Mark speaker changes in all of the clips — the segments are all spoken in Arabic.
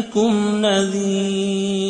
Speaker 1: يأتكم نذير.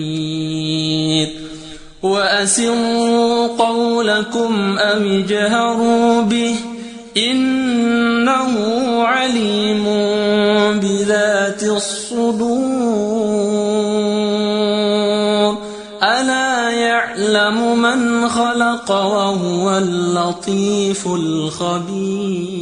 Speaker 1: وأسروا قولكم أم اجهروا به إنه عليم بذات الصدور. ألا يعلم من خلق وهو اللطيف الخبير.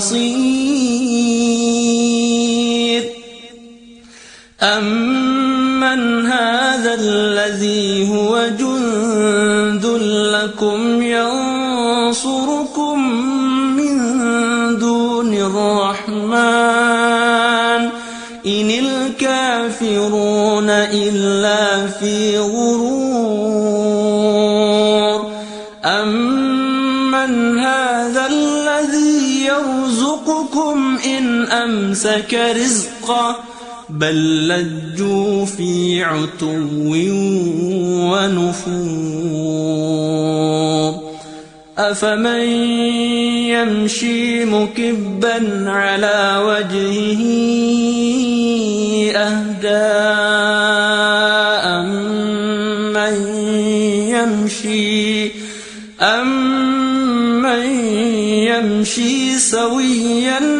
Speaker 1: بصير. أمن هذا الذي هو جند أمسك رزقه بل لجوا في عتو ونفور. أفمن يمشي مكبا على وجهه أهدى أمن يمشي أمن يمشي سويا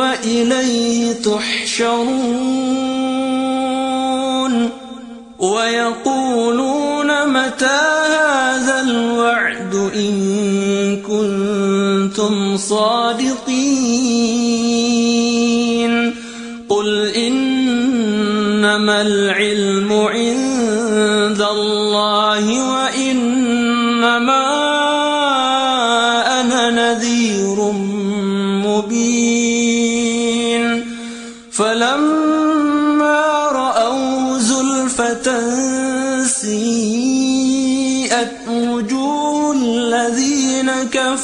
Speaker 1: وإليه تحشرون ويقولون متى هذا الوعد إن كنتم صادقين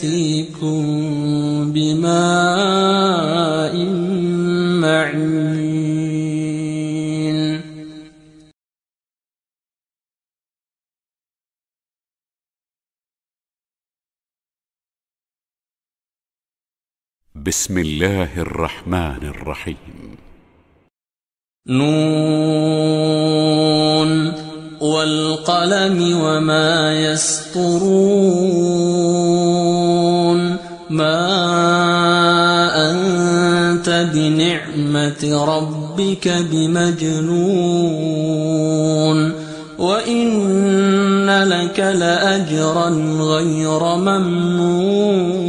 Speaker 1: يأتيكم بماء معين
Speaker 2: بسم الله الرحمن الرحيم.
Speaker 1: نون والقلم وما يسطرون ربك بمجنون وإن لك لأجرا غير ممنون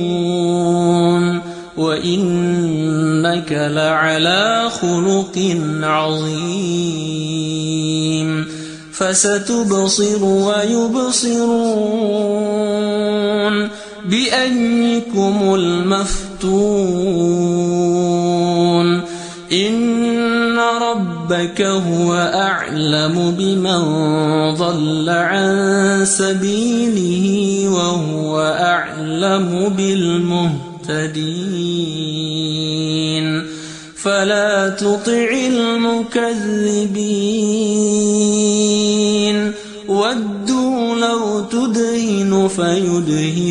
Speaker 1: وإنك لعلى خلق عظيم فستبصر ويبصرون بأيكم المفتون ربك هو أعلم بمن ضل عن سبيله وهو أعلم بالمهتدين. فلا تطع المكذبين. ودوا لو تدهن فيدهنون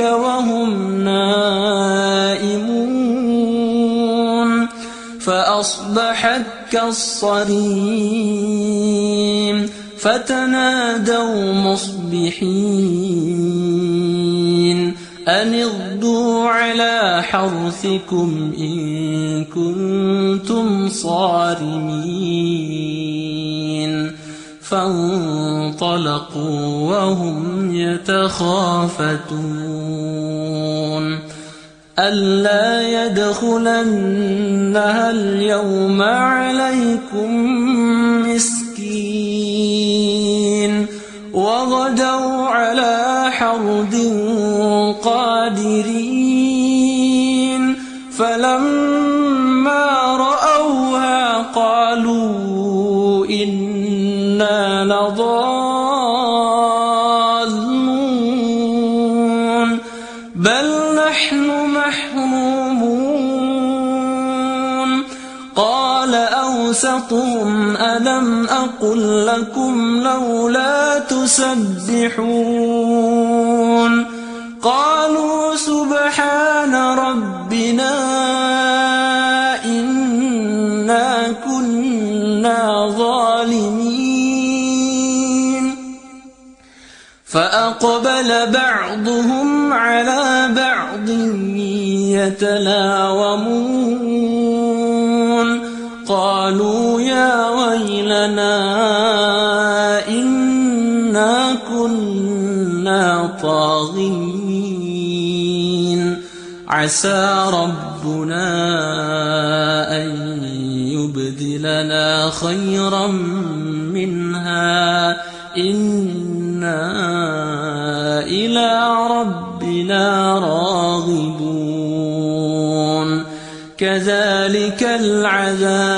Speaker 1: وهم نائمون فأصبحت كالصريم فتنادوا مصبحين أن اغدوا على حرثكم إن كنتم صارمين فانطلقوا وهم يتخافتون. ألا يدخلنها اليوم عليكم مسكين وغدوا على حرد قادرين. أوسطهم ألم أقل لكم لولا تسبحون قالوا سبحان ربنا إنا كنا ظالمين فأقبل بعضهم على بعض يتلاومون قالوا ويلنا إنا كنا طاغين. عسى ربنا أن يبدلنا خيرا منها. إنا إلى ربنا راغبون. كذلك العذاب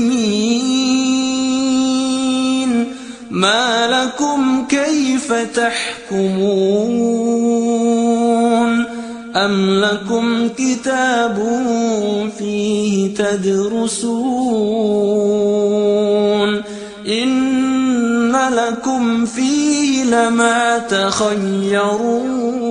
Speaker 1: ما لكم كيف تحكمون أم لكم كتاب فيه تدرسون إن لكم فيه لما تخيرون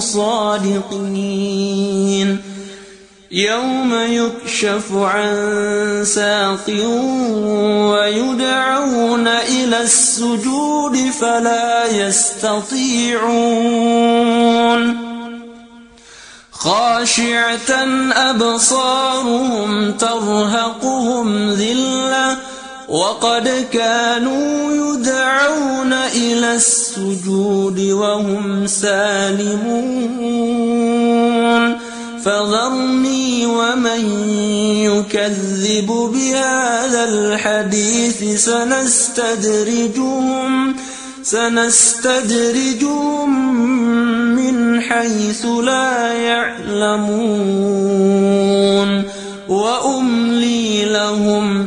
Speaker 1: صادقين. يوم يكشف عن ساق ويدعون إلى السجود فلا يستطيعون. خاشعة أبصارهم ترهقهم ذلة وقد كانوا يدعون إلى السجود وهم سالمون. فذرني ومن يكذب بهذا الحديث سنستدرجهم سنستدرجهم من حيث لا يعلمون. وأملي لهم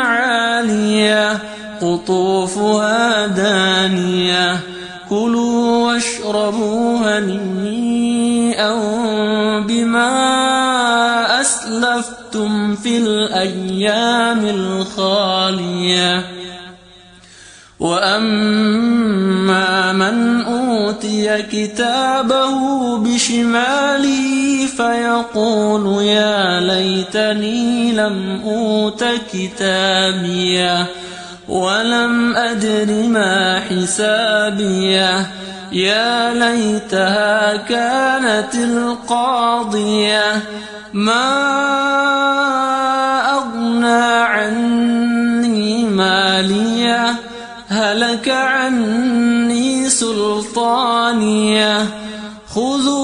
Speaker 1: عالية قطوفها دانية. كلوا واشربوا هنيئا بما أسلفتم في الأيام الخالية. وأما من أوتي كتابه بشماله فيقول يا ليتني لم أوت كتابية ولم أدر ما حسابية يا ليتها كانت القاضية ما أغنى عني مالية هلك عني سلطانية خذوه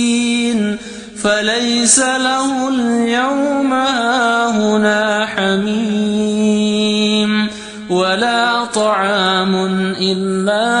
Speaker 1: فليس له اليوم هاهنا حميم ولا طعام إلا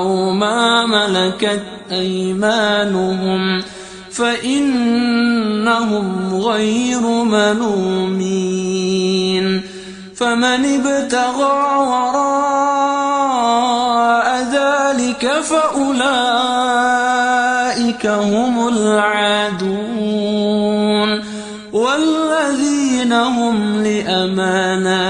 Speaker 1: أو ما ملكت أيمانهم فإنهم غير ملومين فمن ابتغى وراء ذلك فأولئك هم العادون والذين هم لأماناتهم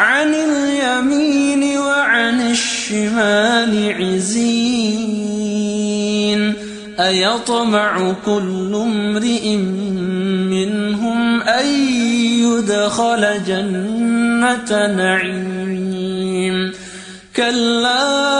Speaker 1: عن اليمين وعن الشمال عزين. أيطمع كل امرئ منهم أن يدخل جنة نعيم. كلا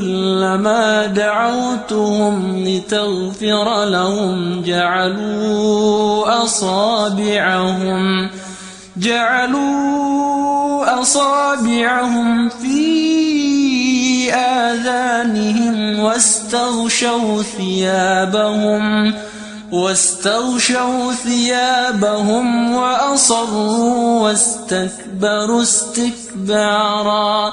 Speaker 1: كلما دعوتهم لتغفر لهم جعلوا أصابعهم جعلوا أصابعهم في آذانهم واستغشوا ثيابهم واستغشوا ثيابهم وأصروا واستكبروا استكبارا.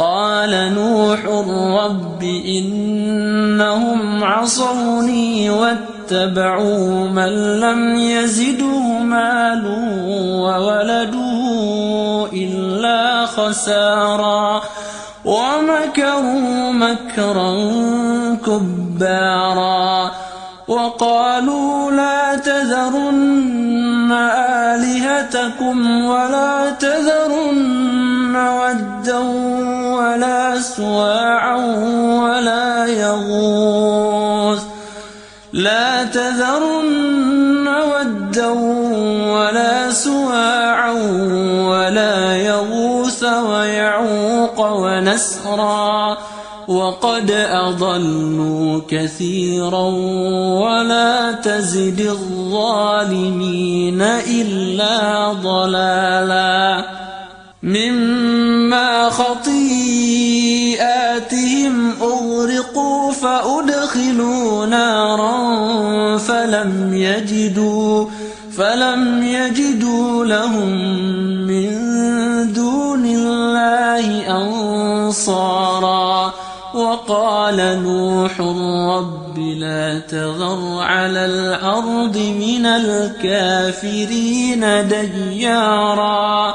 Speaker 1: قال نوح رب إنهم عصوني واتبعوا من لم يزده ماله وولده إلا خسارا ومكروا مكرا كبارا وقالوا لا تذرن آلهتكم ولا تذرن ودا ولا سواعا ولا يغوث. لا تذرن ودا ولا سواعا ولا يغوث ويعوق ونسرا. وقد أضلوا كثيرا ولا تزد الظالمين إلا ضلالا. مما خطيئاتهم أغرقوا فأدخلوا نارا فلم يجدوا فلم يجدوا لهم من دون الله أنصارا. وقال نوح رب لا تذر على الأرض من الكافرين ديارا.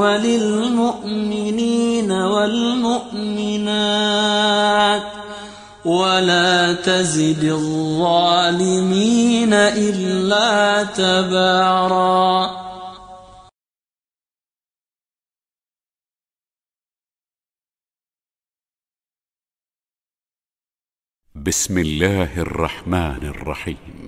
Speaker 1: وللمؤمنين والمؤمنات ولا تزد الظالمين إلا تباراً
Speaker 2: بسم الله الرحمن الرحيم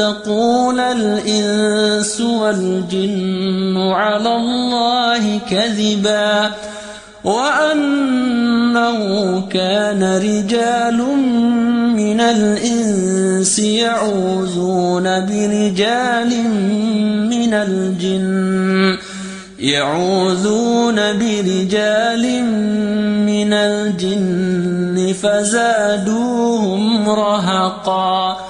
Speaker 1: لن تقول الإنس والجن على الله كذبا وأنه كان رجال من الإنس يعوذون برجال من الجن يعوذون برجال من الجن فزادوهم رهقا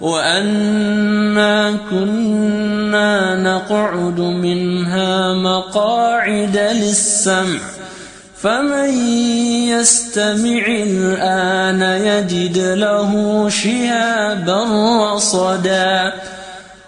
Speaker 1: وأنا كنا نقعد منها مقاعد للسمع فمن يستمع الآن يجد له شهابا رصدا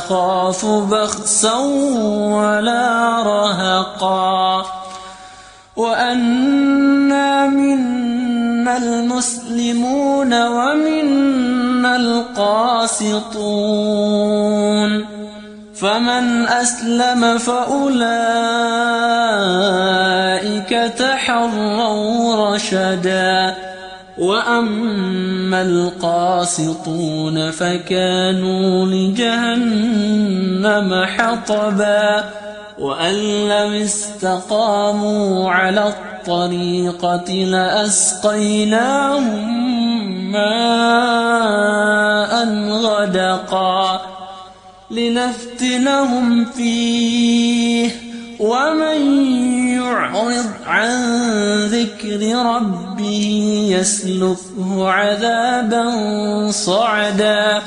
Speaker 1: يخاف بخسا ولا رهقا. وأنا منا المسلمون ومنا القاسطون. فمن أسلم فأولئك تحروا رشدا. وأما القاسطون فكانوا لجهنم حطبا وأن لم استقاموا على الطريقة لأسقيناهم ماء غدقا لنفتنهم فيه ومن يعرض عن ذكر ربه يسلكه عذابا صعدا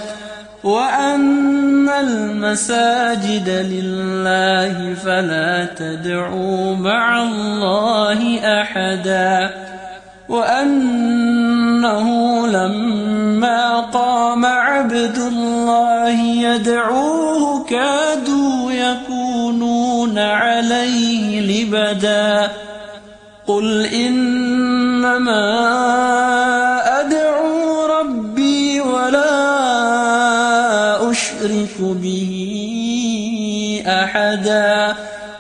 Speaker 1: وأن المساجد لله فلا تدعوا مع الله أحدا وأنه لما قام عبد الله يدعوه كادوا يكونون عليه لبدا. قل إنما أدعو ربي ولا أشرك به أحدا.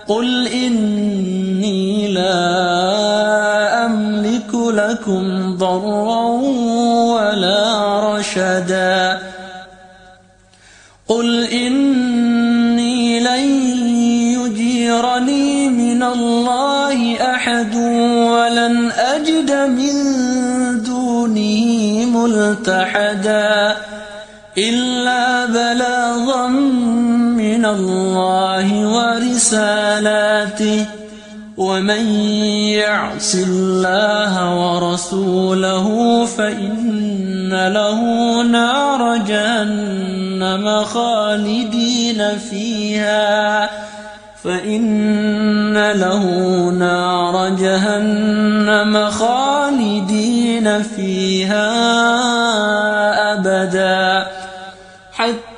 Speaker 1: قل إني لا أملك لكم ضرا ملتحدا إلا بلاغا من الله ورسالاته ومن يعص الله ورسوله فإن له نار جهنم خالدين فيها فإن له نار جهنم خالدين فيها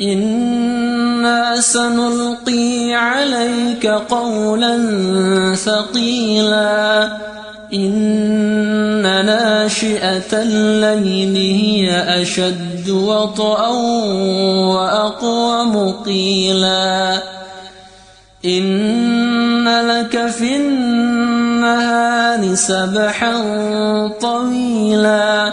Speaker 1: إنا سنلقي عليك قولا ثقيلا إن ناشئة الليل هي أشد وطئا وأقوم قيلا إن لك في النهار سبحا طويلا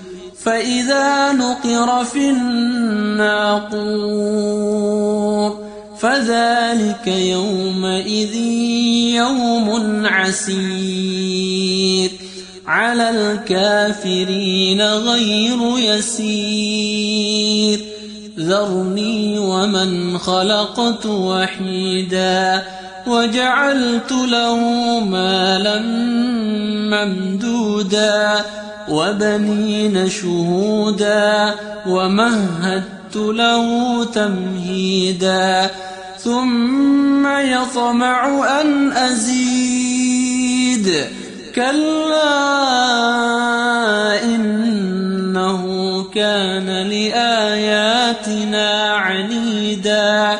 Speaker 1: فإذا نقر في الناقور فذلك يومئذ يوم عسير على الكافرين غير يسير ذرني ومن خلقت وحيدا وجعلت له مالا ممدودا وبنين شهودا ومهدت له تمهيدا ثم يطمع أن أزيد كلا إنه كان لآياتنا عنيدا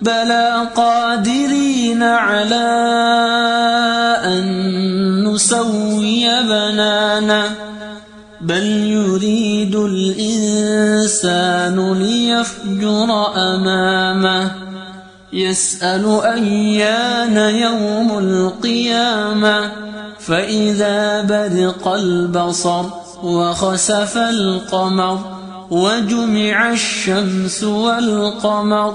Speaker 1: بلى قادرين على أن نسوي بنانه بل يريد الإنسان ليفجر أمامه. يسأل أيان يوم القيامة فإذا برق البصر وخسف القمر وجمع الشمس والقمر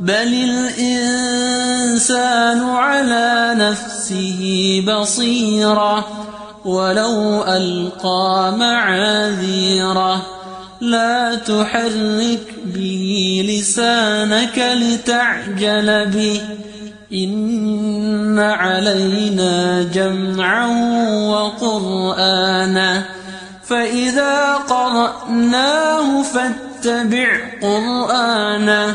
Speaker 1: بل الإنسان على نفسه بصيرة ولو ألقى معاذيره لا تحرك به لسانك لتعجل به إن علينا جمعا وقرآنا فإذا قرأناه فاتبع قرآنه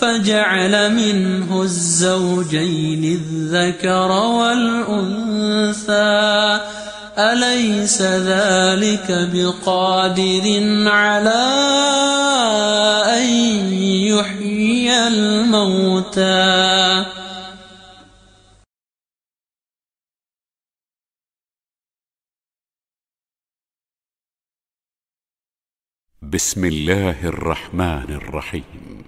Speaker 1: فجعل منه الزوجين الذكر والأنثى. أليس ذلك بقادر على أن يحيي الموتى؟
Speaker 2: بسم الله الرحمن الرحيم.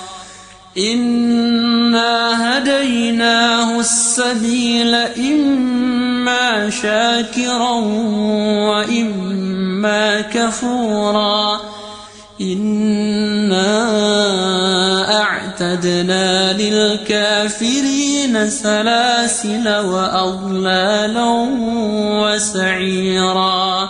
Speaker 1: إنا هديناه السبيل إما شاكرا وإما كفورا إنا أعتدنا للكافرين سلاسل وأضلالا وسعيرا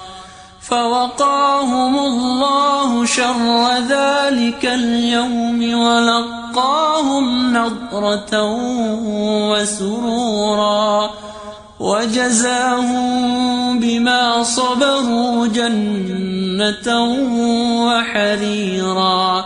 Speaker 1: فوقاهم الله شر ذلك اليوم ولقاهم نضرة وسرورا وجزاهم بما صبروا جنة وحريرا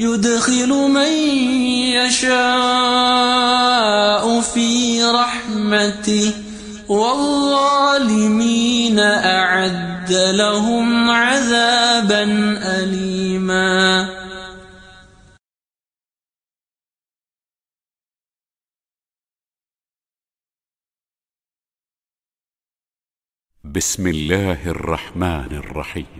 Speaker 1: يدخل من يشاء في رحمته والظالمين أعد لهم عذابا أليما.
Speaker 2: بسم الله الرحمن الرحيم.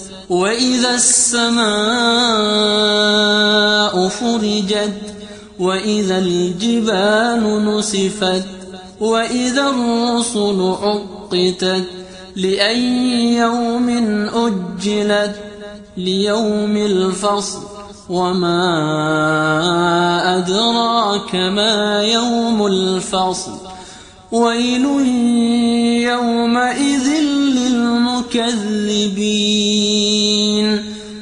Speaker 1: وإذا السماء فرجت وإذا الجبال نسفت وإذا الرسل عقتت لأي يوم أجلت ليوم الفصل وما أدراك ما يوم الفصل ويل يومئذ للمكذبين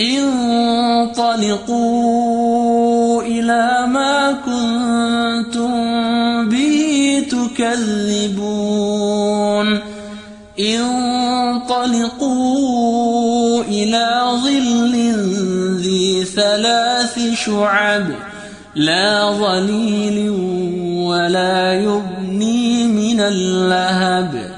Speaker 1: انطلقوا إلى ما كنتم به تكذبون. انطلقوا إلى ظل ذي ثلاث شعب. لا ظليل ولا يغني من اللهب.